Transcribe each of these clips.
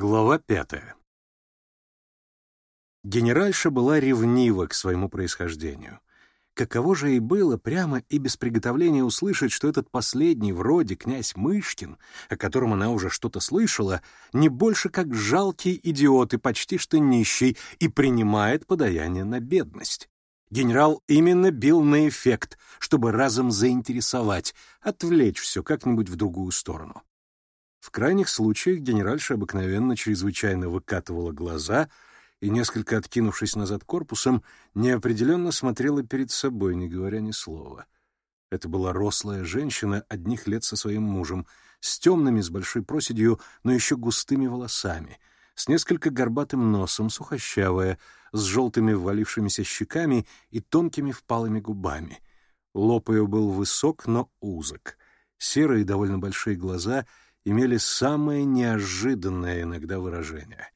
Глава пятая. Генеральша была ревнива к своему происхождению. Каково же ей было прямо и без приготовления услышать, что этот последний, вроде князь Мышкин, о котором она уже что-то слышала, не больше как жалкий идиот и почти что нищий, и принимает подаяние на бедность. Генерал именно бил на эффект, чтобы разом заинтересовать, отвлечь все как-нибудь в другую сторону. В крайних случаях генеральша обыкновенно чрезвычайно выкатывала глаза и, несколько откинувшись назад корпусом, неопределенно смотрела перед собой, не говоря ни слова. Это была рослая женщина одних лет со своим мужем, с темными, с большой проседью, но еще густыми волосами, с несколько горбатым носом, сухощавая, с желтыми ввалившимися щеками и тонкими впалыми губами. Лоб ее был высок, но узок. Серые, довольно большие глаза — имели самое неожиданное иногда выражение.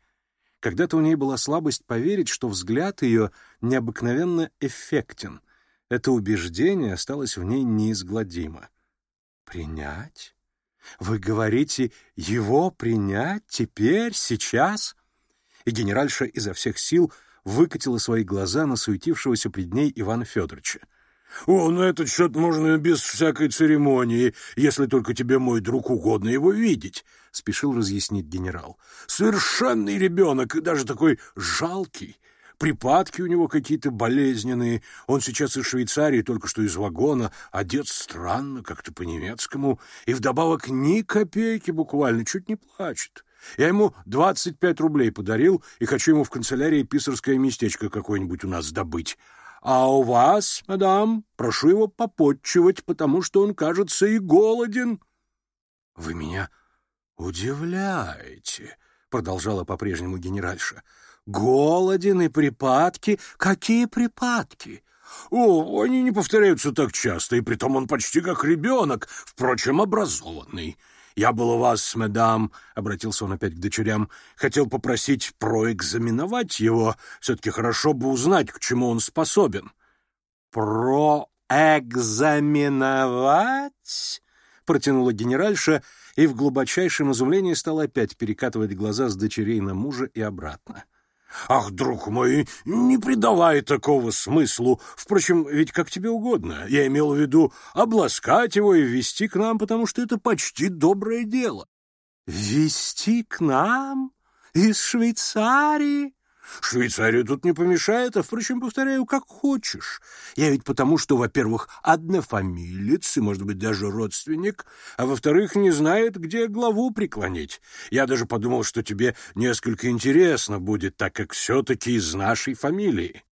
Когда-то у ней была слабость поверить, что взгляд ее необыкновенно эффектен. Это убеждение осталось в ней неизгладимо. «Принять? Вы говорите, его принять теперь, сейчас?» И генеральша изо всех сил выкатила свои глаза на суетившегося пред ней Ивана Федоровича. О, на этот счет можно без всякой церемонии, если только тебе мой друг угодно его видеть, — спешил разъяснить генерал. Совершенный ребенок и даже такой жалкий. Припадки у него какие-то болезненные. Он сейчас из Швейцарии, только что из вагона, одет странно, как-то по-немецкому, и вдобавок ни копейки буквально, чуть не плачет. Я ему 25 рублей подарил и хочу ему в канцелярии писарское местечко какое-нибудь у нас добыть. А у вас, мадам, прошу его поподчивать, потому что он, кажется, и голоден. — Вы меня удивляете, — продолжала по-прежнему генеральша. — Голоден и припадки? Какие припадки? О, они не повторяются так часто, и притом он почти как ребенок, впрочем, образованный. Я был у вас, мадам, обратился он опять к дочерям, хотел попросить проэкзаменовать его. Все-таки хорошо бы узнать, к чему он способен. Проэкзаменовать? протянула генеральша и в глубочайшем изумлении стала опять перекатывать глаза с дочерей на мужа и обратно. Ах, друг мой, не придавай такого смыслу. Впрочем, ведь как тебе угодно. Я имел в виду обласкать его и ввести к нам, потому что это почти доброе дело. Вести к нам? Из Швейцарии? Швейцария тут не помешает, а, впрочем, повторяю, как хочешь. Я ведь потому, что, во-первых, однофамилец и, может быть, даже родственник, а, во-вторых, не знает, где главу преклонить. Я даже подумал, что тебе несколько интересно будет, так как все-таки из нашей фамилии.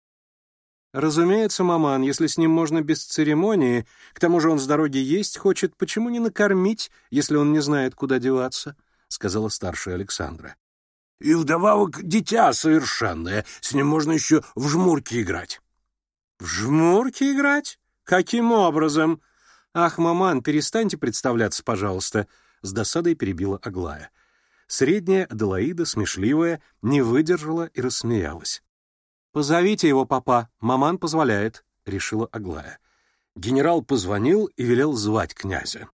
Разумеется, маман, если с ним можно без церемонии, к тому же он с дороги есть хочет, почему не накормить, если он не знает, куда деваться, — сказала старшая Александра. И вдобавок дитя совершенное, с ним можно еще в жмурки играть. В жмурки играть? Каким образом? Ах, маман, перестаньте представляться, пожалуйста, с досадой перебила Аглая. Средняя Аделаида, смешливая, не выдержала и рассмеялась. «Позовите его, папа, маман позволяет», — решила Аглая. Генерал позвонил и велел звать князя.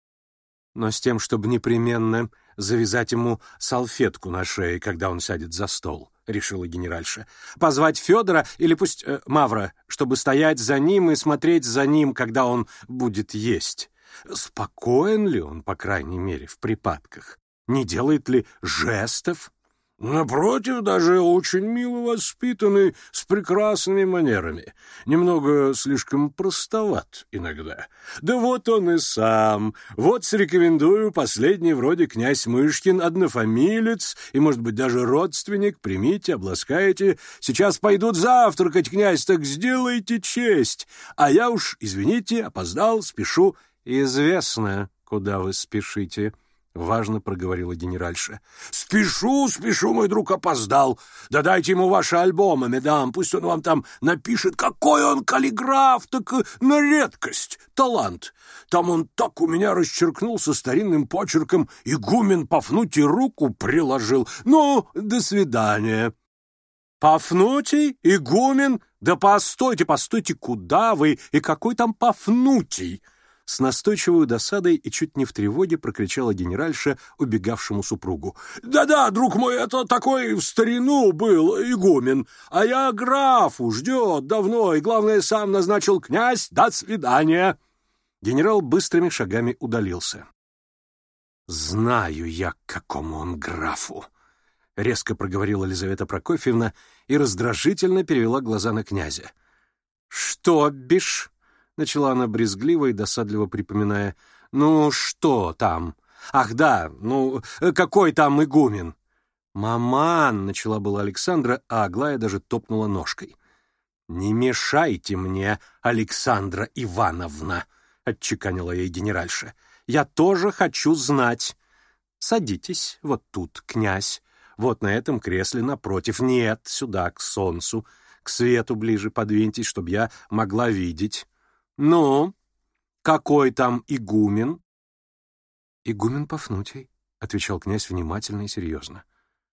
«Но с тем, чтобы непременно завязать ему салфетку на шее, когда он сядет за стол, решила генеральша. Позвать Федора или пусть э, Мавра, чтобы стоять за ним и смотреть за ним, когда он будет есть. Спокоен ли он, по крайней мере, в припадках? Не делает ли жестов? Напротив, даже очень мило воспитанный, с прекрасными манерами. Немного слишком простоват иногда. Да вот он и сам. Вот рекомендую последний вроде князь Мышкин, однофамилец и, может быть, даже родственник. Примите, обласкайте. Сейчас пойдут завтракать, князь, так сделайте честь. А я уж, извините, опоздал, спешу. Известно, куда вы спешите». Важно проговорила генеральша. «Спешу, спешу, мой друг опоздал. Да дайте ему ваши альбомы, медам. Пусть он вам там напишет, какой он каллиграф, так э, на редкость, талант. Там он так у меня расчеркнулся старинным почерком, и гумен Пафнутий руку приложил. Ну, до свидания». «Пафнутий? Игумен? Да постойте, постойте, куда вы? И какой там Пафнутий?» С настойчивой досадой и чуть не в тревоге прокричала генеральша убегавшему супругу. «Да-да, друг мой, это такой в старину был игумен, а я графу ждет давно, и, главное, сам назначил князь, до свидания!» Генерал быстрыми шагами удалился. «Знаю я, к какому он графу!» — резко проговорила Елизавета Прокофьевна и раздражительно перевела глаза на князя. «Что бишь?» Начала она брезгливо и досадливо припоминая. «Ну, что там? Ах да, ну, э, какой там игумен?» «Маман!» — начала была Александра, а Аглая даже топнула ножкой. «Не мешайте мне, Александра Ивановна!» — отчеканила ей генеральша. «Я тоже хочу знать!» «Садитесь вот тут, князь, вот на этом кресле напротив. Нет, сюда, к солнцу, к свету ближе подвиньтесь, чтобы я могла видеть». «Ну, какой там игумен?» «Игумен Пафнутий», — отвечал князь внимательно и серьезно.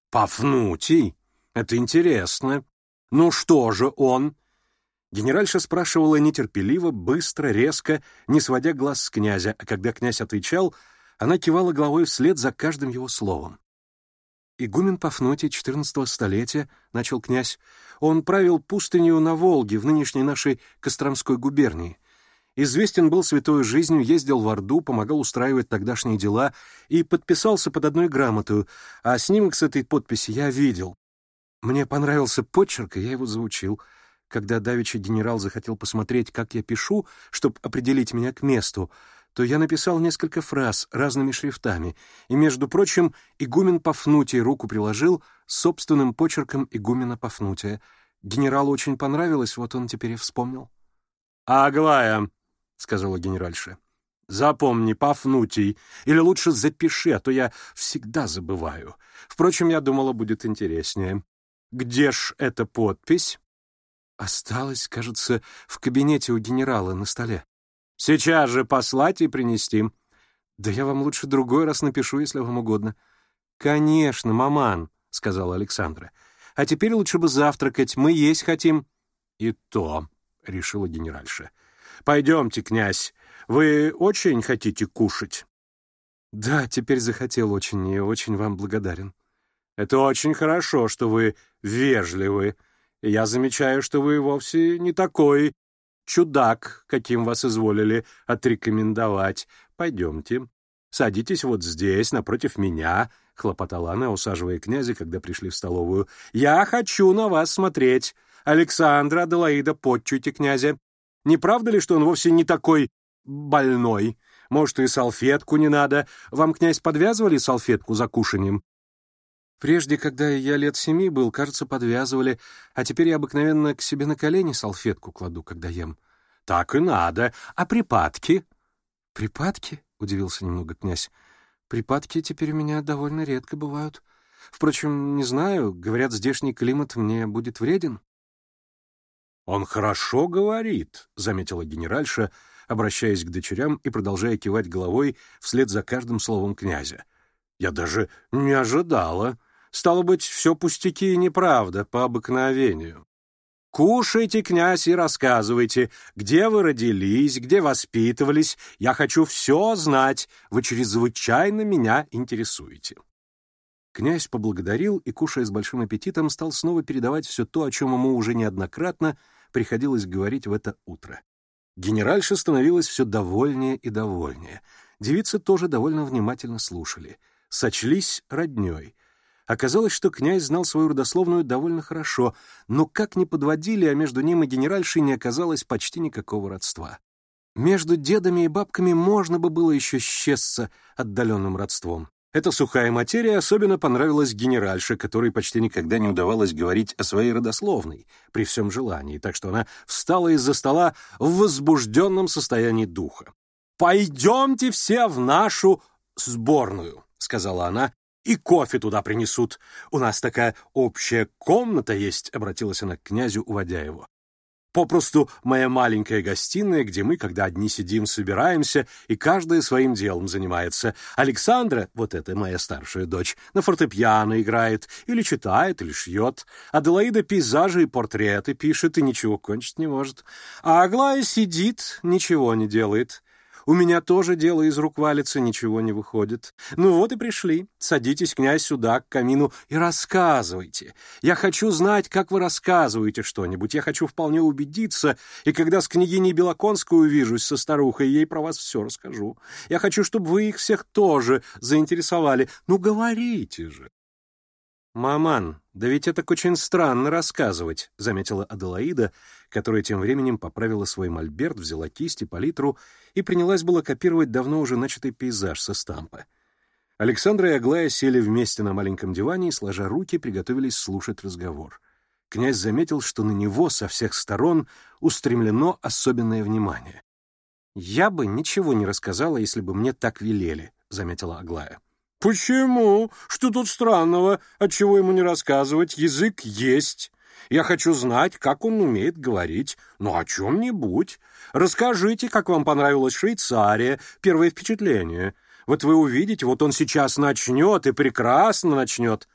«Пафнутий? Это интересно. Ну что же он?» Генеральша спрашивала нетерпеливо, быстро, резко, не сводя глаз с князя, а когда князь отвечал, она кивала головой вслед за каждым его словом. Игумен Пафнутий XIV столетия, — начал князь, — он правил пустынью на Волге в нынешней нашей Костромской губернии известен был святой жизнью, ездил в Орду, помогал устраивать тогдашние дела и подписался под одной грамоту, а снимок с этой подписи я видел. Мне понравился почерк, и я его заучил. Когда давеча генерал захотел посмотреть, как я пишу, чтобы определить меня к месту, то я написал несколько фраз разными шрифтами, и, между прочим, игумен Пафнутий руку приложил собственным почерком игумена Пафнутия. Генералу очень понравилось, вот он теперь и вспомнил. «Аглая», — сказала генеральша. «Запомни, Пафнутий, или лучше запиши, а то я всегда забываю. Впрочем, я думала, будет интереснее. Где ж эта подпись?» «Осталась, кажется, в кабинете у генерала на столе». «Сейчас же послать и принести». «Да я вам лучше другой раз напишу, если вам угодно». «Конечно, маман», — сказала Александра. «А теперь лучше бы завтракать, мы есть хотим». «И то», — решила генеральша. Пойдемте, князь, вы очень хотите кушать?» «Да, теперь захотел очень, и очень вам благодарен». «Это очень хорошо, что вы вежливы. Я замечаю, что вы вовсе не такой чудак, каким вас изволили отрекомендовать. Пойдемте. Садитесь вот здесь, напротив меня», — хлопотала она, усаживая князя, когда пришли в столовую. «Я хочу на вас смотреть. Александра, Аделаида, подчуйте князя. Не правда ли, что он вовсе не такой больной? Может, и салфетку не надо? Вам, князь, подвязывали салфетку за кушанием?» Прежде, когда я лет семи был, кажется, подвязывали, а теперь я обыкновенно к себе на колени салфетку кладу, когда ем. Так и надо. А припадки? Припадки? — удивился немного князь. Припадки теперь у меня довольно редко бывают. Впрочем, не знаю, говорят, здешний климат мне будет вреден. «Он хорошо говорит», — заметила генеральша, обращаясь к дочерям и продолжая кивать головой вслед за каждым словом князя. «Я даже не ожидала. Стало быть, все пустяки и неправда по обыкновению. Кушайте, князь, и рассказывайте, где вы родились, где воспитывались. Я хочу все знать. Вы чрезвычайно меня интересуете». Князь поблагодарил и, кушая с большим аппетитом, стал снова передавать все то, о чем ему уже неоднократно приходилось говорить в это утро. Генеральша становилась все довольнее и довольнее. Девицы тоже довольно внимательно слушали. Сочлись родней. Оказалось, что князь знал свою родословную довольно хорошо, но как ни подводили, а между ним и генеральшей не оказалось почти никакого родства. Между дедами и бабками можно бы было еще счесться отдаленным родством. Эта сухая материя особенно понравилась генеральше, которой почти никогда не удавалось говорить о своей родословной, при всем желании, так что она встала из-за стола в возбужденном состоянии духа. «Пойдемте все в нашу сборную», — сказала она, — «и кофе туда принесут. У нас такая общая комната есть», — обратилась она к князю, уводя его. Попросту моя маленькая гостиная, где мы, когда одни сидим, собираемся, и каждая своим делом занимается. Александра, вот это моя старшая дочь, на фортепиано играет, или читает, или шьет. Аделаида пейзажи и портреты пишет и ничего кончить не может. А Аглая сидит, ничего не делает. У меня тоже дело из рук валится, ничего не выходит. Ну вот и пришли. Садитесь, князь, сюда, к камину, и рассказывайте. Я хочу знать, как вы рассказываете что-нибудь. Я хочу вполне убедиться, и когда с княгиней Белоконской увижусь со старухой, ей про вас все расскажу. Я хочу, чтобы вы их всех тоже заинтересовали. Ну говорите же. «Маман, да ведь это очень странно рассказывать», — заметила Аделаида, которая тем временем поправила свой мольберт, взяла кисть и палитру и принялась было копировать давно уже начатый пейзаж со стампа. Александра и Аглая сели вместе на маленьком диване и, сложа руки, приготовились слушать разговор. Князь заметил, что на него со всех сторон устремлено особенное внимание. «Я бы ничего не рассказала, если бы мне так велели», — заметила Аглая. Почему? Что тут странного? Отчего ему не рассказывать? Язык есть. Я хочу знать, как он умеет говорить. Ну, о чем-нибудь. Расскажите, как вам понравилась Швейцария, первое впечатление. Вот вы увидите, вот он сейчас начнет и прекрасно начнет.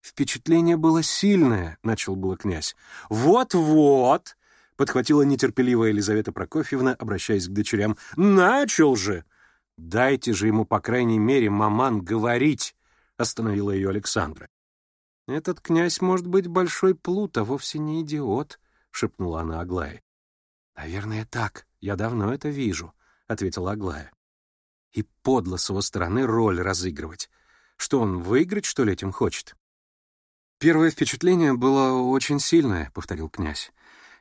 Впечатление было сильное, начал было князь. Вот-вот, подхватила нетерпеливая Елизавета Прокофьевна, обращаясь к дочерям. Начал же! Дайте же ему, по крайней мере, маман, говорить!» — остановила ее Александра. «Этот князь может быть большой плут, а вовсе не идиот», — шепнула она Аглае. «Наверное, так. Я давно это вижу», — ответила Аглая. «И подло с его стороны роль разыгрывать. Что он, выиграть, что ли, этим хочет?» «Первое впечатление было очень сильное», — повторил князь.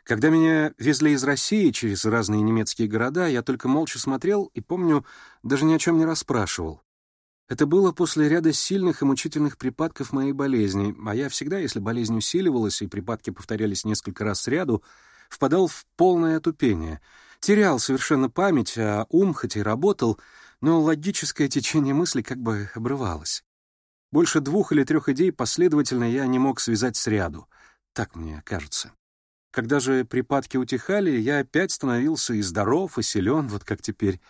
Когда меня везли из России через разные немецкие города, я только молча смотрел и, помню, даже ни о чем не расспрашивал. Это было после ряда сильных и мучительных припадков моей болезни, а я всегда, если болезнь усиливалась и припадки повторялись несколько раз сряду, впадал в полное отупение, терял совершенно память, а ум, хоть и работал, но логическое течение мысли как бы обрывалось. Больше двух или трех идей последовательно я не мог связать сряду, так мне кажется. Когда же припадки утихали, я опять становился и здоров, и силен, вот как теперь.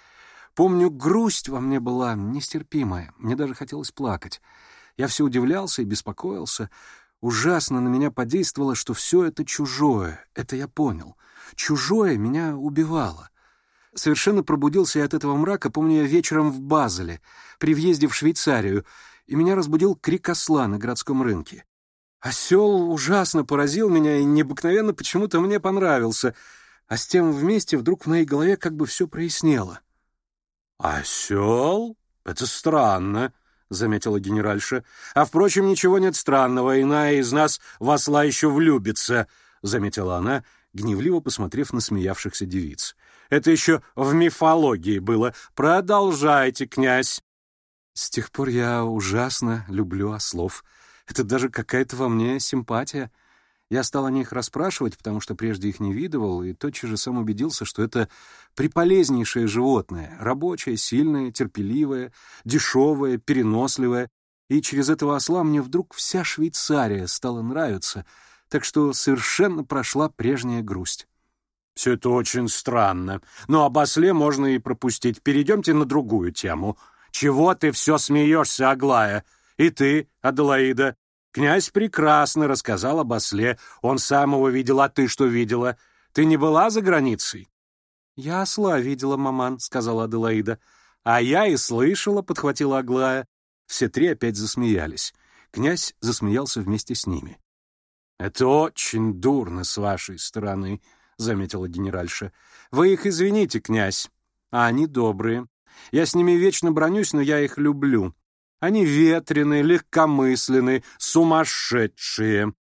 Помню, грусть во мне была нестерпимая, мне даже хотелось плакать. Я все удивлялся и беспокоился. Ужасно на меня подействовало, что все это чужое, это я понял. Чужое меня убивало. Совершенно пробудился я от этого мрака, помню я вечером в Базеле, при въезде в Швейцарию, и меня разбудил крик осла на городском рынке. Осел ужасно поразил меня и необыкновенно почему-то мне понравился, а с тем вместе вдруг в моей голове как бы все прояснело. «Осел? Это странно», — заметила генеральша. «А, впрочем, ничего нет странного, иная из нас в осла еще влюбится», — заметила она, гневливо посмотрев на смеявшихся девиц. «Это еще в мифологии было. Продолжайте, князь!» «С тех пор я ужасно люблю ослов», это даже какая-то во мне симпатия. Я стал о них расспрашивать, потому что прежде их не видывал, и тотчас же сам убедился, что это приполезнейшее животное, рабочее, сильное, терпеливое, дешевое, переносливое, и через этого осла мне вдруг вся Швейцария стала нравиться, так что совершенно прошла прежняя грусть. «Все это очень странно, но об осле можно и пропустить. Перейдемте на другую тему. Чего ты все смеешься, Аглая? И ты, Аделаида, Князь прекрасно рассказал об осле. Он самого видел, а ты что видела? Ты не была за границей?» «Я осла видела, маман», — сказала Аделаида. «А я и слышала», — подхватила Аглая. Все три опять засмеялись. Князь засмеялся вместе с ними. «Это очень дурно с вашей стороны», — заметила генеральша. «Вы их извините, князь, а они добрые. Я с ними вечно бронюсь, но я их люблю. Они ветрены, легкомысленны, сумасшедшие.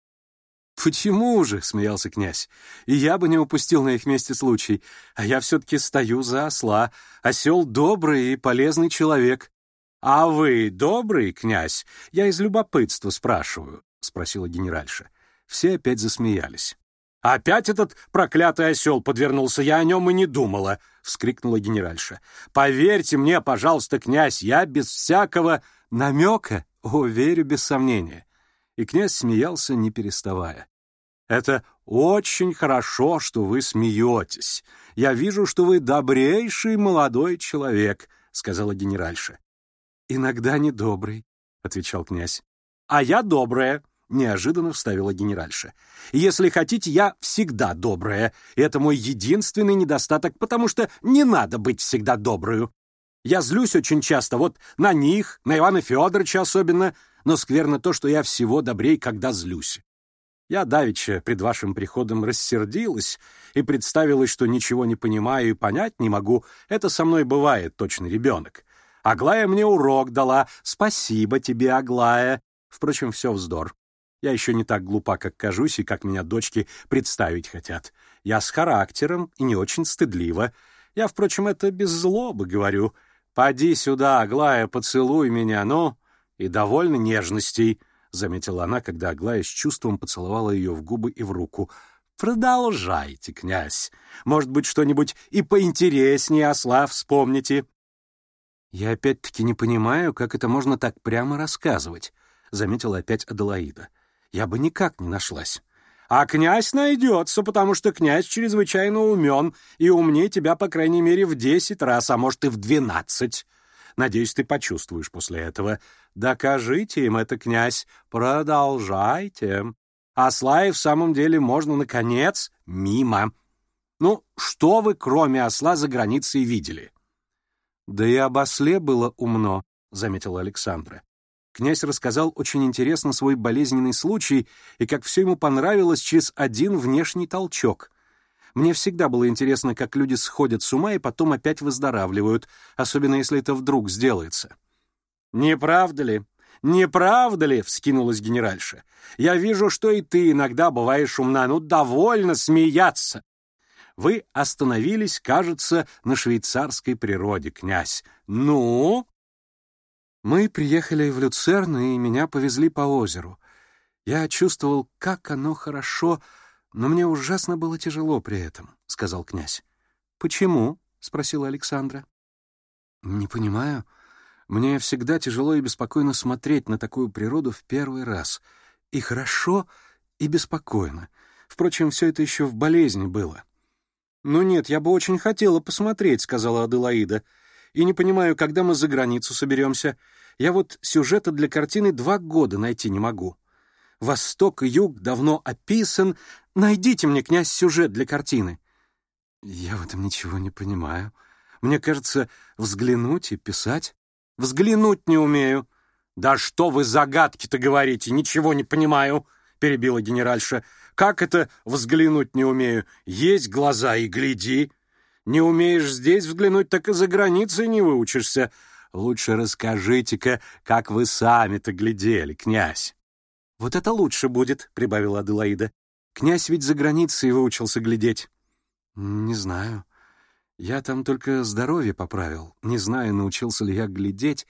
«Почему же?» — смеялся князь. «И я бы не упустил на их месте случай. А я все-таки стою за осла. Осел — добрый и полезный человек». «А вы добрый, князь? Я из любопытства спрашиваю», — спросила генеральша. Все опять засмеялись. «Опять этот проклятый осел подвернулся, я о нем и не думала!» — вскрикнула генеральша. «Поверьте мне, пожалуйста, князь, я без всякого...» намека о вере без сомнения. И князь смеялся, не переставая. «Это очень хорошо, что вы смеетесь. Я вижу, что вы добрейший молодой человек», — сказала генеральша. «Иногда недобрый», — отвечал князь. «А я добрая», — неожиданно вставила генеральша. «Если хотите, я всегда добрая. Это мой единственный недостаток, потому что не надо быть всегда добрую». Я злюсь очень часто вот на них, на Ивана Федоровича особенно, но скверно то, что я всего добрей, когда злюсь. Я давеча пред вашим приходом рассердилась и представилась, что ничего не понимаю и понять не могу. Это со мной бывает точно ребенок. Аглая мне урок дала. Спасибо тебе, Аглая. Впрочем, все вздор. Я еще не так глупа, как кажусь, и как меня дочки представить хотят. Я с характером и не очень стыдлива. Я, впрочем, это без злобы говорю — «Поди сюда, Аглая, поцелуй меня, ну!» «И довольно нежностей», — заметила она, когда Аглая с чувством поцеловала ее в губы и в руку. «Продолжайте, князь. Может быть, что-нибудь и поинтереснее о слав вспомните». «Я опять-таки не понимаю, как это можно так прямо рассказывать», — заметила опять Аделаида. «Я бы никак не нашлась». А князь найдется, потому что князь чрезвычайно умен и умнее тебя, по крайней мере, в десять раз, а может и в двенадцать. Надеюсь, ты почувствуешь после этого. Докажите им это, князь. Продолжайте. Осла и в самом деле можно, наконец, мимо. Ну, что вы, кроме осла, за границей видели? Да и об осле было умно, — заметила Александра. Князь рассказал очень интересно свой болезненный случай и как все ему понравилось через один внешний толчок. Мне всегда было интересно, как люди сходят с ума и потом опять выздоравливают, особенно если это вдруг сделается. «Не правда ли?» «Не правда ли?» — вскинулась генеральша. «Я вижу, что и ты иногда бываешь умна. Ну, довольно смеяться!» «Вы остановились, кажется, на швейцарской природе, князь. Ну?» Мы приехали в Люцерн, и меня повезли по озеру. Я чувствовал, как оно хорошо, но мне ужасно было тяжело при этом», — сказал князь. «Почему?» — спросила Александра. «Не понимаю. Мне всегда тяжело и беспокойно смотреть на такую природу в первый раз. И хорошо, и беспокойно. Впрочем, все это еще в болезни было». «Ну нет, я бы очень хотела посмотреть», — сказала Аделаида. «И не понимаю, когда мы за границу соберемся. Я вот сюжета для картины два года найти не могу. Восток и юг давно описан. Найдите мне, князь, сюжет для картины. Я в этом ничего не понимаю. Мне кажется, взглянуть и писать. Взглянуть не умею. Да что вы загадки-то говорите, ничего не понимаю, перебила генеральша. Как это взглянуть не умею? Есть глаза и гляди. Не умеешь здесь взглянуть, так и за границей не выучишься. Лучше расскажите-ка, как вы сами-то глядели, князь. Вот это лучше будет, прибавила Аделаида. Князь ведь за границей выучился глядеть. Не знаю. Я там только здоровье поправил. Не знаю, научился ли я глядеть.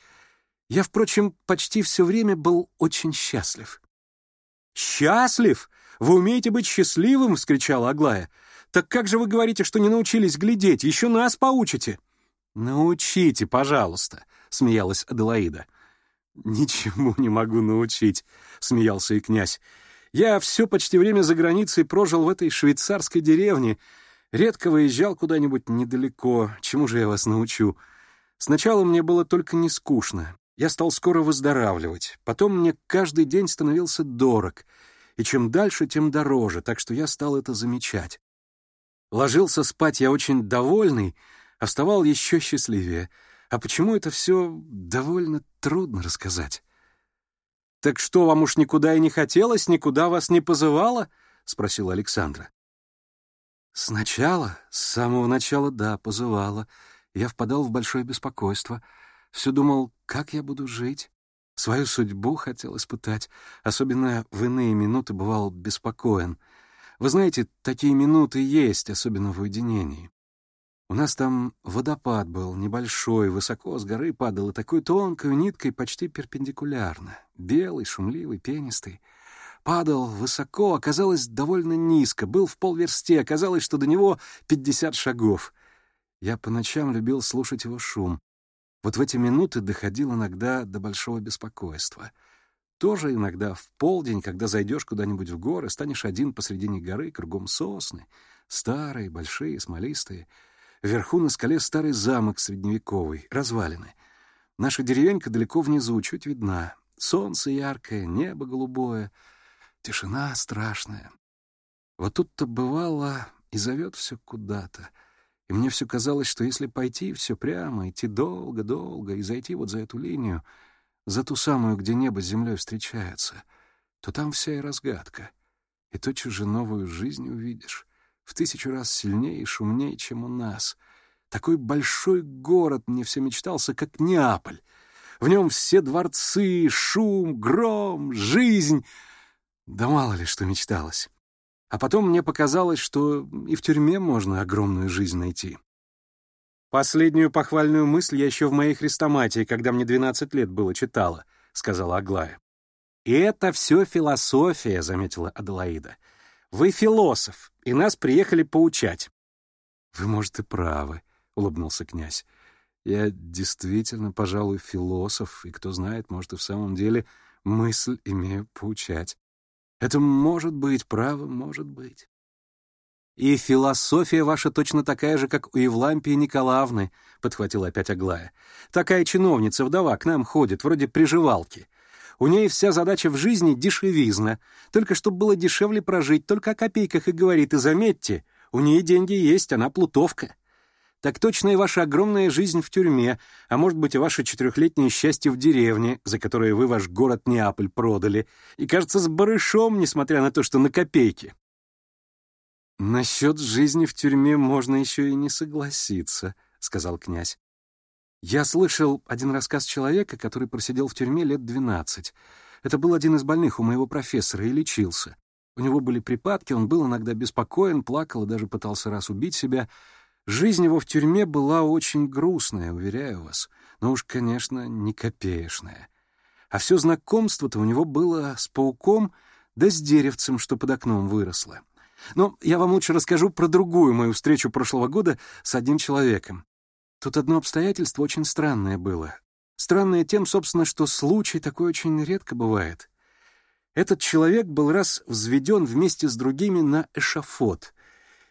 Я, впрочем, почти все время был очень счастлив. «Счастлив? Вы умеете быть счастливым?» — вскричала Аглая. «Так как же вы говорите, что не научились глядеть? Еще нас поучите!» «Научите, пожалуйста. — смеялась Аделаида. «Ничему не могу научить», — смеялся и князь. «Я все почти время за границей прожил в этой швейцарской деревне. Редко выезжал куда-нибудь недалеко. Чему же я вас научу? Сначала мне было только не скучно. Я стал скоро выздоравливать. Потом мне каждый день становился дорог. И чем дальше, тем дороже, так что я стал это замечать. Ложился спать я очень довольный, а вставал еще счастливее — а почему это все довольно трудно рассказать? «Так что, вам уж никуда и не хотелось, никуда вас не позывало?» — спросила Александра. «Сначала, с самого начала, да, позывала. Я впадал в большое беспокойство. Все думал, как я буду жить. Свою судьбу хотел испытать. Особенно в иные минуты бывал беспокоен. Вы знаете, такие минуты есть, особенно в уединении. У нас там водопад был небольшой, высоко с горы падал, и такой тонкой ниткой почти перпендикулярно. Белый, шумливый, пенистый. Падал высоко, оказалось довольно низко, был в полверсте, оказалось, что до него пятьдесят шагов. Я по ночам любил слушать его шум. Вот в эти минуты доходил иногда до большого беспокойства. Тоже иногда в полдень, когда зайдешь куда-нибудь в горы, станешь один посредине горы, кругом сосны, старые, большие, смолистые — Вверху на скале старый замок средневековый, развалины. Наша деревенька далеко внизу, чуть видна. Солнце яркое, небо голубое, тишина страшная. Вот тут-то бывало и зовет все куда-то. И мне все казалось, что если пойти все прямо, идти долго-долго и зайти вот за эту линию, за ту самую, где небо с землей встречается, то там вся и разгадка. И тотчас же новую жизнь увидишь в тысячу раз сильнее и шумнее, чем у нас. Такой большой город мне все мечтался, как Неаполь. В нем все дворцы, шум, гром, жизнь. Да мало ли что мечталось. А потом мне показалось, что и в тюрьме можно огромную жизнь найти. «Последнюю похвальную мысль я еще в моей хрестоматии, когда мне 12 лет было, читала», — сказала Аглая. «И это все философия», — заметила Аделаида. Вы философ, и нас приехали поучать». «Вы, может, и правы», — улыбнулся князь. «Я действительно, пожалуй, философ, и кто знает, может, и в самом деле мысль имею поучать. Это может быть, право может быть». «И философия ваша точно такая же, как у Евлампии Николаевны», — подхватила опять Аглая. «Такая чиновница, вдова, к нам ходит, вроде приживалки. У ней вся задача в жизни — дешевизна. Только чтобы было дешевле прожить, только о копейках и говорит. И заметьте, у нее деньги есть, она плутовка. Так точно и ваша огромная жизнь в тюрьме, а может быть и ваше четырехлетнее счастье в деревне, за которое вы ваш город Неаполь продали, и, кажется, с барышом, несмотря на то, что на копейки. «Насчет жизни в тюрьме можно еще и не согласиться», — сказал князь. Я слышал один рассказ человека, который просидел в тюрьме лет 12. Это был один из больных у моего профессора и лечился. У него были припадки, он был иногда беспокоен, плакал и даже пытался раз убить себя. Жизнь его в тюрьме была очень грустная, уверяю вас. Но уж, конечно, не копеечная. А все знакомство-то у него было с пауком да с деревцем, что под окном выросло. Но я вам лучше расскажу про другую мою встречу прошлого года с одним человеком. Тут одно обстоятельство очень странное было. Странное тем, собственно, что случай такой очень редко бывает. Этот человек был раз взведен вместе с другими на эшафот.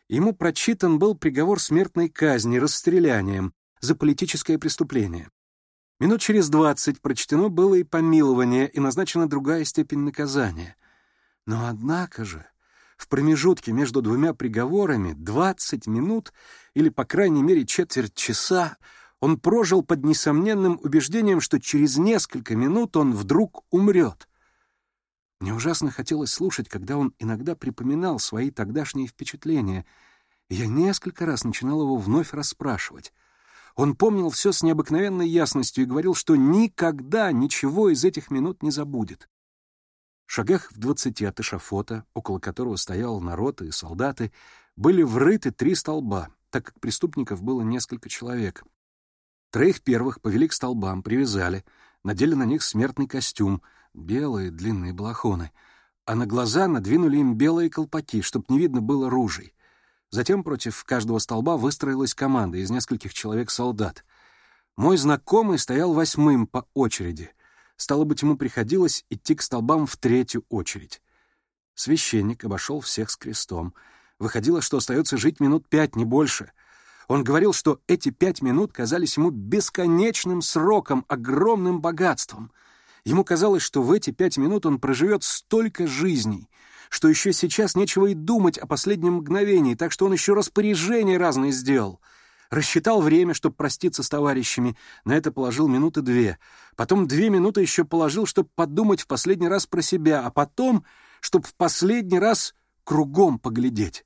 Ему прочитан был приговор смертной казни расстрелянием за политическое преступление. Минут через двадцать прочтено было и помилование, и назначена другая степень наказания. Но однако же... В промежутке между двумя приговорами 20 минут или, по крайней мере, четверть часа он прожил под несомненным убеждением, что через несколько минут он вдруг умрет. Мне ужасно хотелось слушать, когда он иногда припоминал свои тогдашние впечатления. Я несколько раз начинал его вновь расспрашивать. Он помнил все с необыкновенной ясностью и говорил, что никогда ничего из этих минут не забудет. Шагах в двадцати от эшафота, около которого стоял народ и солдаты, были врыты три столба, так как преступников было несколько человек. Троих первых повели к столбам, привязали, надели на них смертный костюм, белые длинные балахоны, а на глаза надвинули им белые колпаки, чтоб не видно было ружей. Затем против каждого столба выстроилась команда из нескольких человек солдат. Мой знакомый стоял восьмым по очереди, Стало быть, ему приходилось идти к столбам в третью очередь. Священник обошел всех с крестом. Выходило, что остается жить минут пять, не больше. Он говорил, что эти пять минут казались ему бесконечным сроком, огромным богатством. Ему казалось, что в эти пять минут он проживет столько жизней, что еще сейчас нечего и думать о последнем мгновении, так что он еще распоряжения разные сделал — Рассчитал время, чтобы проститься с товарищами. На это положил минуты две. Потом две минуты еще положил, чтобы подумать в последний раз про себя, а потом, чтобы в последний раз кругом поглядеть.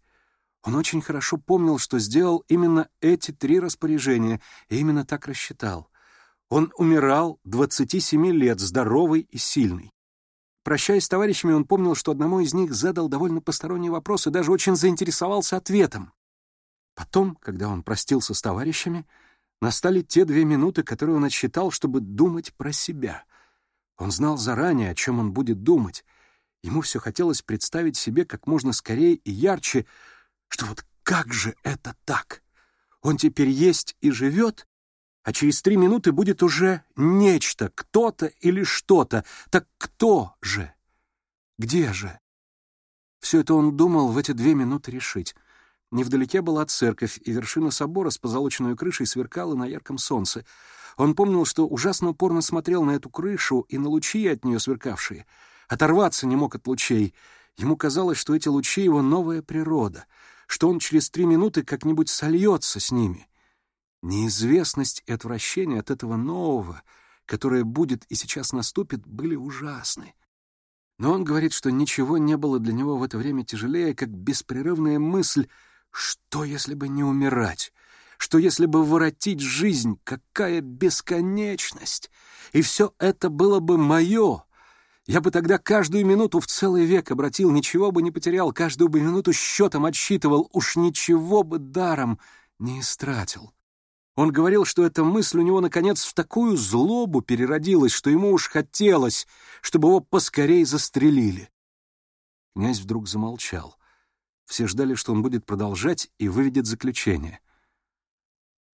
Он очень хорошо помнил, что сделал именно эти три распоряжения, и именно так рассчитал. Он умирал 27 лет, здоровый и сильный. Прощаясь с товарищами, он помнил, что одному из них задал довольно посторонний вопрос и даже очень заинтересовался ответом. Потом, когда он простился с товарищами, настали те две минуты, которые он отсчитал, чтобы думать про себя. Он знал заранее, о чем он будет думать. Ему все хотелось представить себе как можно скорее и ярче, что вот как же это так? Он теперь есть и живет, а через три минуты будет уже нечто, кто-то или что-то. Так кто же? Где же? Все это он думал в эти две минуты решить. Невдалеке была церковь, и вершина собора с позолоченной крышей сверкала на ярком солнце. Он помнил, что ужасно упорно смотрел на эту крышу и на лучи от нее сверкавшие. Оторваться не мог от лучей. Ему казалось, что эти лучи — его новая природа, что он через три минуты как-нибудь сольется с ними. Неизвестность и отвращение от этого нового, которое будет и сейчас наступит, были ужасны. Но он говорит, что ничего не было для него в это время тяжелее, как беспрерывная мысль — что, если бы не умирать? Что, если бы воротить жизнь? Какая бесконечность! И все это было бы мое! Я бы тогда каждую минуту в целый век обратил, ничего бы не потерял, каждую бы минуту счетом отсчитывал, уж ничего бы даром не истратил. Он говорил, что эта мысль у него, наконец, в такую злобу переродилась, что ему уж хотелось, чтобы его поскорей застрелили. Князь вдруг замолчал. Все ждали, что он будет продолжать и выведет заключение.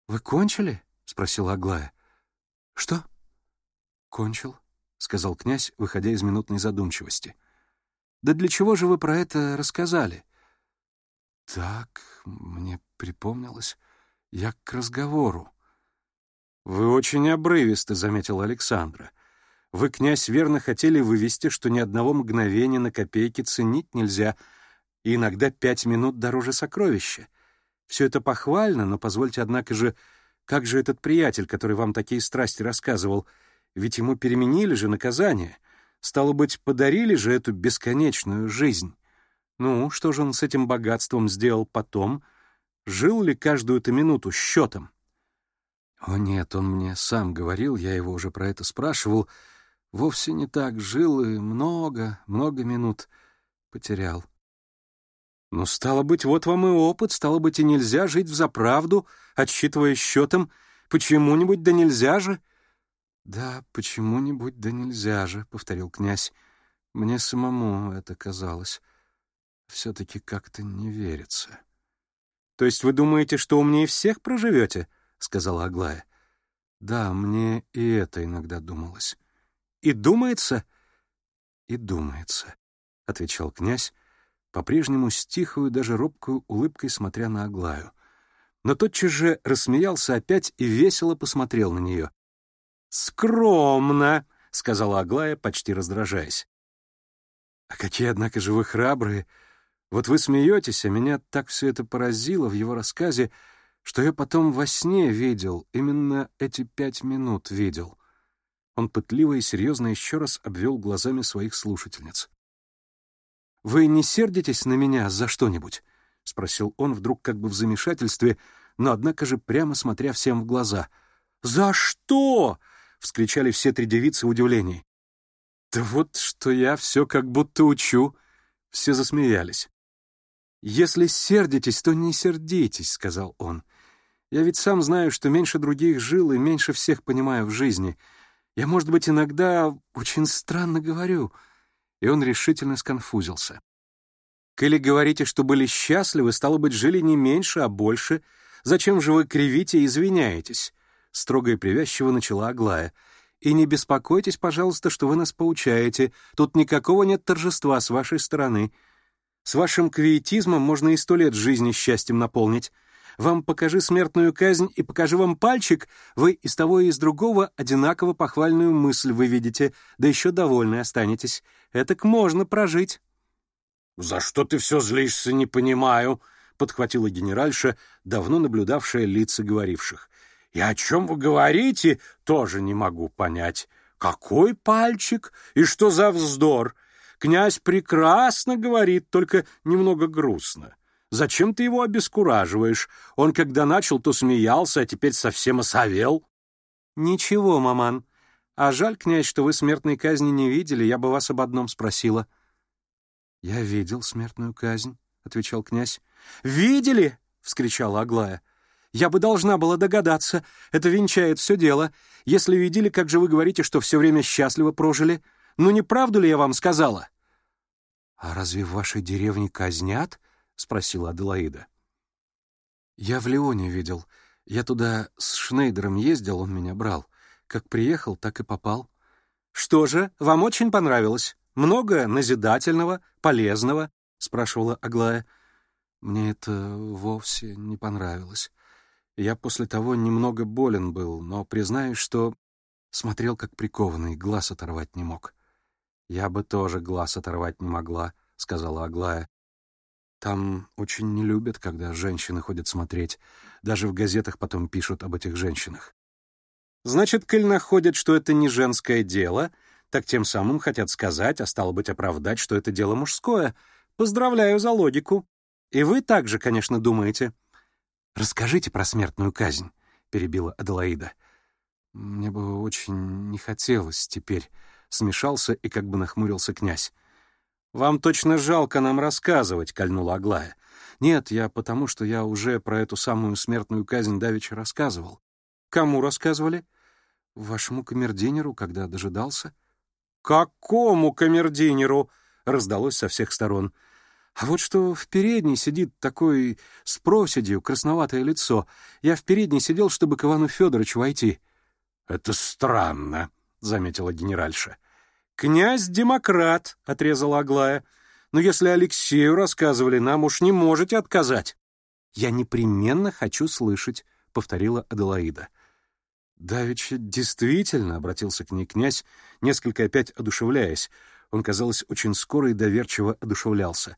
«Вы кончили?» — спросила Аглая. «Что?» «Кончил», — сказал князь, выходя из минутной задумчивости. «Да для чего же вы про это рассказали?» «Так, мне припомнилось. Я к разговору». «Вы очень обрывисты», — заметила Александра. «Вы, князь, верно хотели вывести, что ни одного мгновения на копейки ценить нельзя, и иногда пять минут дороже сокровища. Все это похвально, но позвольте, однако же, как же этот приятель, который вам такие страсти рассказывал, ведь ему переменили же наказание, стало быть, подарили же эту бесконечную жизнь. Ну, что же он с этим богатством сделал потом? Жил ли каждую эту минуту счетом? О нет, он мне сам говорил, я его уже про это спрашивал. Вовсе не так жил и много, много минут потерял. Ну стало быть, вот вам и опыт, стало быть, и нельзя жить в заправду, отсчитывая счетом «почему-нибудь да нельзя же». «Да, почему-нибудь да нельзя же», — повторил князь. «Мне самому это казалось. Все-таки как-то не верится». «То есть вы думаете, что умнее всех проживете?» — сказала Аглая. «Да, мне и это иногда думалось». «И думается?» «И думается», — отвечал князь, по-прежнему с тихую, даже робкую улыбкой смотря на Аглаю. Но тотчас же рассмеялся опять и весело посмотрел на нее. «Скромно!» — сказала Аглая, почти раздражаясь. «А какие, однако же, вы храбрые! Вот вы смеетесь, а меня так все это поразило в его рассказе, что я потом во сне видел, именно эти пять минут видел». Он пытливо и серьезно еще раз обвел глазами своих слушательниц. «Вы не сердитесь на меня за что-нибудь?» — спросил он вдруг как бы в замешательстве, но однако же прямо смотря всем в глаза. «За что?» — вскричали все три девицы в удивлении. «Да вот что я все как будто учу!» — все засмеялись. «Если сердитесь, то не сердитесь», — сказал он. «Я ведь сам знаю, что меньше других жил и меньше всех понимаю в жизни. Я, может быть, иногда очень странно говорю» и он решительно сконфузился. «Коли говорите, что были счастливы, стало быть, жили не меньше, а больше, зачем же вы кривите и извиняетесь?» строго и привязчиво начала Аглая. «И не беспокойтесь, пожалуйста, что вы нас поучаете. Тут никакого нет торжества с вашей стороны. С вашим квиетизмом можно и сто лет жизни счастьем наполнить. Вам покажи смертную казнь и покажи вам пальчик, вы из того и из другого одинаково похвальную мысль выведете, да еще довольны останетесь. Этак можно прожить». «За что ты все злишься, не понимаю», — подхватила генеральша, давно наблюдавшая лица говоривших. «И о чем вы говорите, тоже не могу понять. Какой пальчик и что за вздор? Князь прекрасно говорит, только немного грустно. Зачем ты его обескураживаешь? Он когда начал-то смеялся, а теперь совсем осовел». «Ничего, маман. А жаль, князь, что вы смертной казни не видели, я бы вас об одном спросила». «Я видел смертную казнь», — отвечал князь. «Видели?» — вскричала Аглая. «Я бы должна была догадаться. Это венчает все дело. Если видели, как же вы говорите, что все время счастливо прожили? Ну, не правду ли я вам сказала?» «А разве в вашей деревне казнят?» — спросила Аделаида. «Я в Леоне видел. Я туда с Шнейдером ездил, он меня брал. Как приехал, так и попал». «Что же, вам очень понравилось? Много назидательного, полезного?» — спрашивала Аглая. «Мне это вовсе не понравилось. Я после того немного болен был, но признаюсь, что смотрел как прикованный, глаз оторвать не мог». «Я бы тоже глаз оторвать не могла», — сказала Аглая. Там очень не любят, когда женщины ходят смотреть. Даже в газетах потом пишут об этих женщинах. Значит, коль находят, что это не женское дело, так тем самым хотят сказать, а стало быть, оправдать, что это дело мужское. Поздравляю за логику. И вы также, конечно, думаете. «Расскажите про смертную казнь», — перебила Аделаида. «Мне бы очень не хотелось теперь», — смешался и как бы нахмурился князь. «Вам точно жалко нам рассказывать», — кольнула Аглая. «Нет, я потому, что я уже про эту самую смертную казнь давеча рассказывал». «Кому рассказывали?» «Вашему камердинеру, когда дожидался». «Какому камердинеру?» — раздалось со всех сторон. «А вот что в передней сидит такой с проседью красноватое лицо. Я в передней сидел, чтобы к Ивану Федоровичу войти». «Это странно», — заметила генеральша. «Князь демократ», — отрезала Аглая. «Но если Алексею рассказывали, нам уж не можете отказать». «Я непременно хочу слышать», — повторила Аделаида. Давич действительно», — обратился к ней князь, несколько опять одушевляясь. Он, казалось, очень скоро и доверчиво одушевлялся.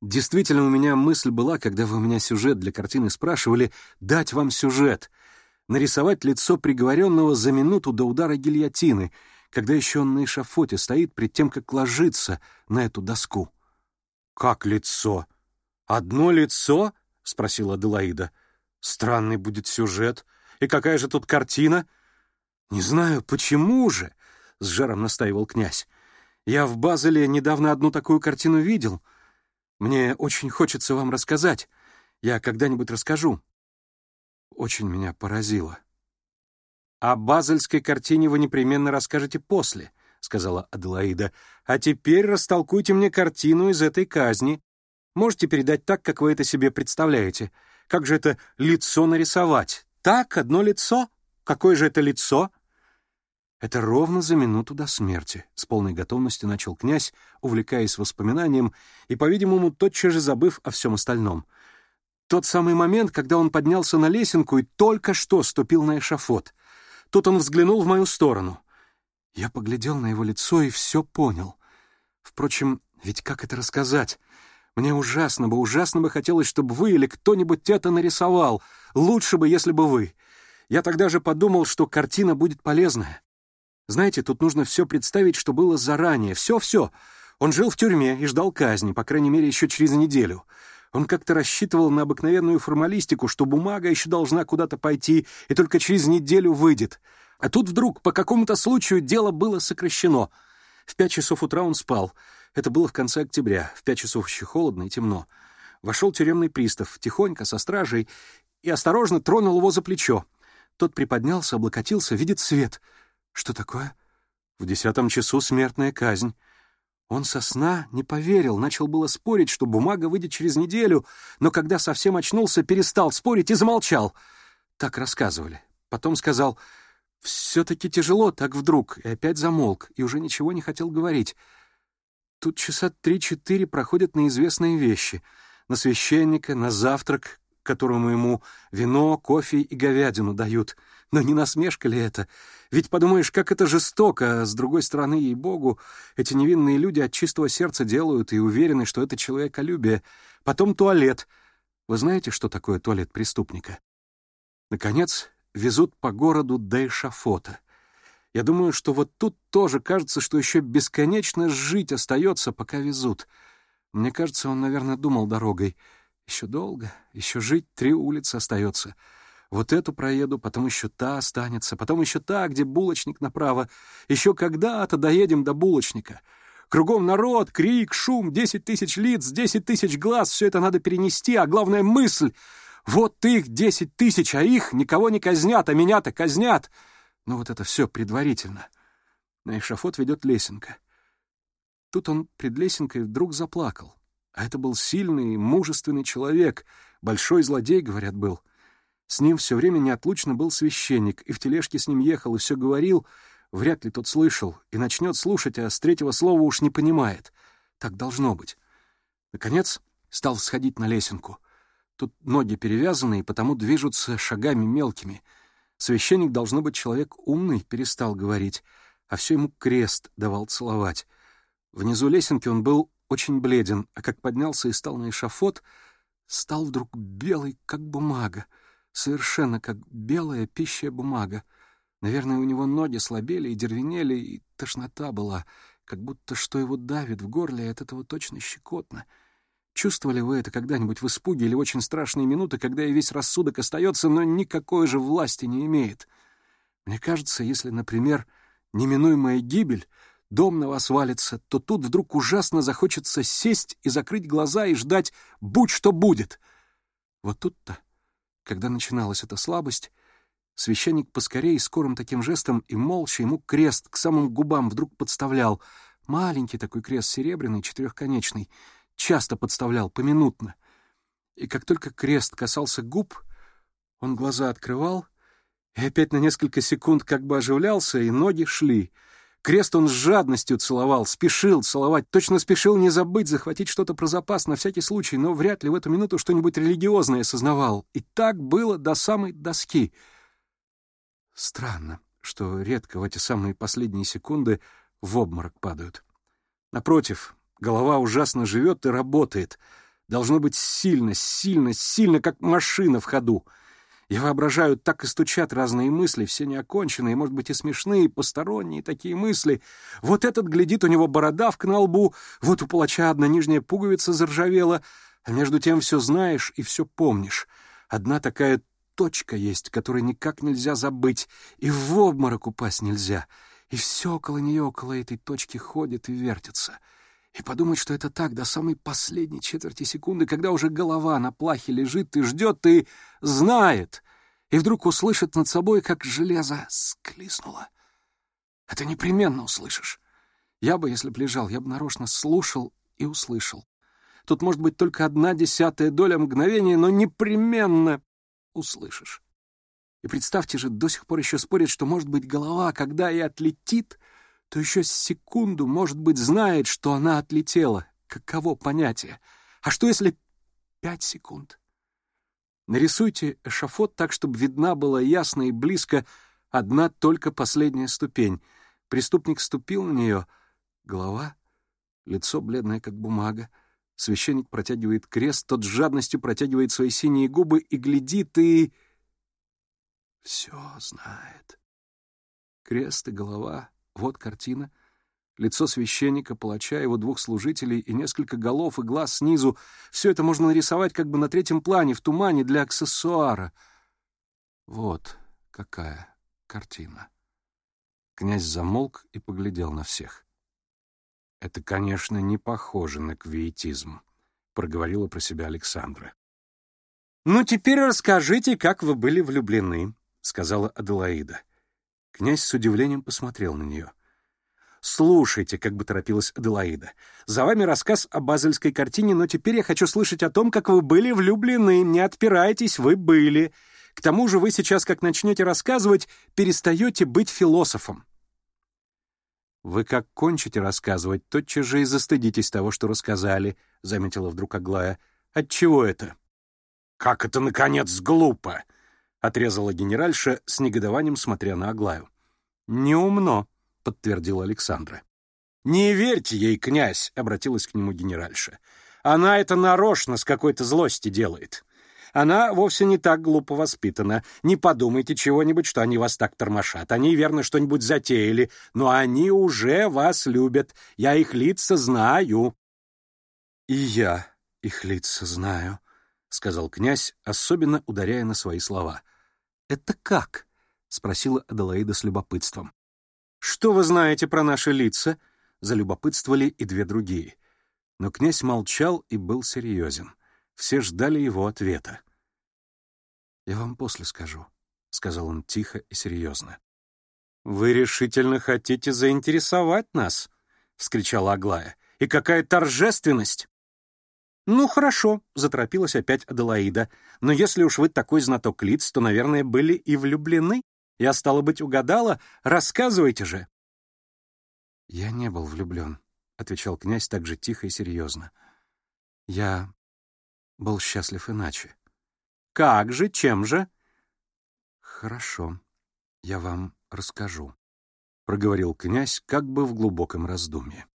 «Действительно, у меня мысль была, когда вы у меня сюжет для картины спрашивали, дать вам сюжет, нарисовать лицо приговоренного за минуту до удара гильотины — когда еще он на эшафоте стоит перед тем, как ложится на эту доску. «Как лицо? Одно лицо?» — спросила Аделаида. «Странный будет сюжет. И какая же тут картина?» «Не знаю, почему же?» — с жаром настаивал князь. «Я в Базеле недавно одну такую картину видел. Мне очень хочется вам рассказать. Я когда-нибудь расскажу». Очень меня поразило. «А «О базельской картине вы непременно расскажете после», — сказала Аделаида. «А теперь растолкуйте мне картину из этой казни. Можете передать так, как вы это себе представляете. Как же это лицо нарисовать? Так, одно лицо? Какое же это лицо?» Это ровно за минуту до смерти, с полной готовностью начал князь, увлекаясь воспоминанием и, по-видимому, тотчас же забыв о всем остальном. Тот самый момент, когда он поднялся на лесенку и только что ступил на эшафот. Тут он взглянул в мою сторону. Я поглядел на его лицо и все понял. Впрочем, ведь как это рассказать? Мне ужасно бы, ужасно бы хотелось, чтобы вы или кто-нибудь это нарисовал. Лучше бы, если бы вы. Я тогда же подумал, что картина будет полезная. Знаете, тут нужно все представить, что было заранее. Все-все. Он жил в тюрьме и ждал казни, по крайней мере, еще через неделю. Он как-то рассчитывал на обыкновенную формалистику, что бумага еще должна куда-то пойти и только через неделю выйдет. А тут вдруг по какому-то случаю дело было сокращено. В пять часов утра он спал. Это было в конце октября. В пять часов еще холодно и темно. Вошел тюремный пристав, тихонько, со стражей, и осторожно тронул его за плечо. Тот приподнялся, облокотился, видит свет. Что такое? В десятом часу смертная казнь. Он со сна не поверил, начал было спорить, что бумага выйдет через неделю, но когда совсем очнулся, перестал спорить и замолчал. Так рассказывали. Потом сказал, «Все-таки тяжело, так вдруг», и опять замолк, и уже ничего не хотел говорить. Тут часа три-четыре проходят на известные вещи. На священника, на завтрак, которому ему вино, кофе и говядину дают. Но не насмешка ли это? Ведь подумаешь, как это жестоко, а с другой стороны, ей-богу, эти невинные люди от чистого сердца делают и уверены, что это человеколюбие. Потом туалет. Вы знаете, что такое туалет преступника? Наконец, везут по городу до эшафота. Я думаю, что вот тут тоже кажется, что еще бесконечно жить остается, пока везут. Мне кажется, он, наверное, думал дорогой — еще долго, еще жить три улицы остается. Вот эту проеду, потом еще та останется, потом еще та, где булочник направо. Еще когда-то доедем до булочника. Кругом народ, крик, шум, десять тысяч лиц, десять тысяч глаз. Все это надо перенести, а главное — мысль. Вот их десять тысяч, а их никого не казнят, а меня-то казнят. Но вот это все предварительно. На эшафот ведет лесенка. Тут он пред лесенкой вдруг заплакал. А Это был сильный, мужественный человек, большой злодей, говорят, был. С ним все время неотлучно был священник, и в тележке с ним ехал, и все говорил. Вряд ли тот слышал, и начнет слушать, а с третьего слова уж не понимает. Так должно быть. Наконец стал сходить на лесенку. Тут ноги перевязаны, и потому движутся шагами мелкими. Священник, должно быть, человек умный, перестал говорить, а все ему крест давал целовать. Внизу лесенки он был очень бледен, а как поднялся и стал на эшафот, стал вдруг белый, как бумага, совершенно как белая пищая бумага. Наверное, у него ноги слабели и дервенели, и тошнота была, как будто что его давит в горле, и от этого точно щекотно. Чувствовали вы это когда-нибудь в испуге или в очень страшные минуты, когда и весь рассудок остается, но никакой же власти не имеет? Мне кажется, если, например, неминуемая гибель — Домного свалится, то тут вдруг ужасно захочется сесть и закрыть глаза и ждать «будь что будет». Вот тут-то, когда начиналась эта слабость, священник поскорее скорым таким жестом и молча ему крест к самым губам вдруг подставлял. Маленький такой крест серебряный, четырехконечный, часто подставлял, поминутно. И как только крест касался губ, он глаза открывал и опять на несколько секунд как бы оживлялся, и ноги шли — Крест он с жадностью целовал, спешил целовать, точно спешил не забыть захватить что-то про запас на всякий случай, но вряд ли в эту минуту что-нибудь религиозное осознавал. И так было до самой доски. Странно, что редко в эти самые последние секунды в обморок падают. Напротив, голова ужасно живет и работает. Должно быть сильно, сильно, сильно, как машина в ходу — я воображаю, так и стучат разные мысли, все неоконченные, может быть, и смешные, посторонние такие мысли. Вот этот глядит, у него бородавка на лбу, вот у палача одна нижняя пуговица заржавела, а между тем все знаешь и все помнишь. Одна такая точка есть, которую никак нельзя забыть, и в обморок упасть нельзя. И все около нее, около этой точки ходит и вертится и подумать, что это так до самой последней четверти секунды, когда уже голова на плахе лежит и ждет, и знает, и вдруг услышит над собой, как железо склизнуло. Это непременно услышишь. Я бы, если б лежал, я бы нарочно слушал и услышал. Тут может быть только одна десятая доля мгновения, но непременно услышишь. И представьте же, до сих пор еще спорят, что, может быть, голова, когда и отлетит, то еще секунду, может быть, знает, что она отлетела. Каково понятие? А что если пять секунд? Нарисуйте эшафот так, чтобы видна была ясно и близко одна только последняя ступень. Преступник ступил на нее. Голова, лицо бледное, как бумага. Священник протягивает крест, тот с жадностью протягивает свои синие губы и глядит, и... Все знает. Крест и голова вот картина. Лицо священника, палача, его двух служителей и несколько голов и глаз снизу. Все это можно нарисовать как бы на третьем плане, в тумане, для аксессуара. Вот какая картина. Князь замолк и поглядел на всех. «Это, конечно, не похоже на квиетизм», — проговорила про себя Александра. «Ну, теперь расскажите, как вы были влюблены», — сказала Аделаида. Князь с удивлением посмотрел на нее. «Слушайте», — как бы торопилась Аделаида, — «за вами рассказ о базельской картине, но теперь я хочу слышать о том, как вы были влюблены. Не отпирайтесь, вы были. К тому же вы сейчас, как начнете рассказывать, перестаете быть философом». «Вы как кончите рассказывать, тотчас же и застыдитесь того, что рассказали», — заметила вдруг Аглая. «Отчего это?» «Как это, наконец, глупо!» — отрезала генеральша с негодованием, смотря на Аглаю. «Неумно», — подтвердил Александра. «Не верьте ей, князь», — обратилась к нему генеральша. «Она это нарочно с какой-то злости делает. Она вовсе не так глупо воспитана. Не подумайте чего-нибудь, что они вас так тормошат. Они, верно, что-нибудь затеяли, но они уже вас любят. Я их лица знаю». «И я их лица знаю», — сказал князь, особенно ударяя на свои слова — «Это как?» — спросила Аделаида с любопытством. «Что вы знаете про наши лица?» — залюбопытствовали и две другие. Но князь молчал и был серьезен. Все ждали его ответа. «Я вам после скажу», — сказал он тихо и серьезно. «Вы решительно хотите заинтересовать нас?» — вскричала Аглая. «И какая торжественность!» «Ну хорошо», — заторопилась опять Аделаида. «Но если уж вы такой знаток лиц, то, наверное, были и влюблены. Я, стало быть, угадала. Рассказывайте же». «Я не был влюблен», — отвечал князь так же тихо и серьезно. «Я был счастлив иначе». «Как же? Чем же?» «Хорошо, я вам расскажу», — проговорил князь как бы в глубоком раздумье.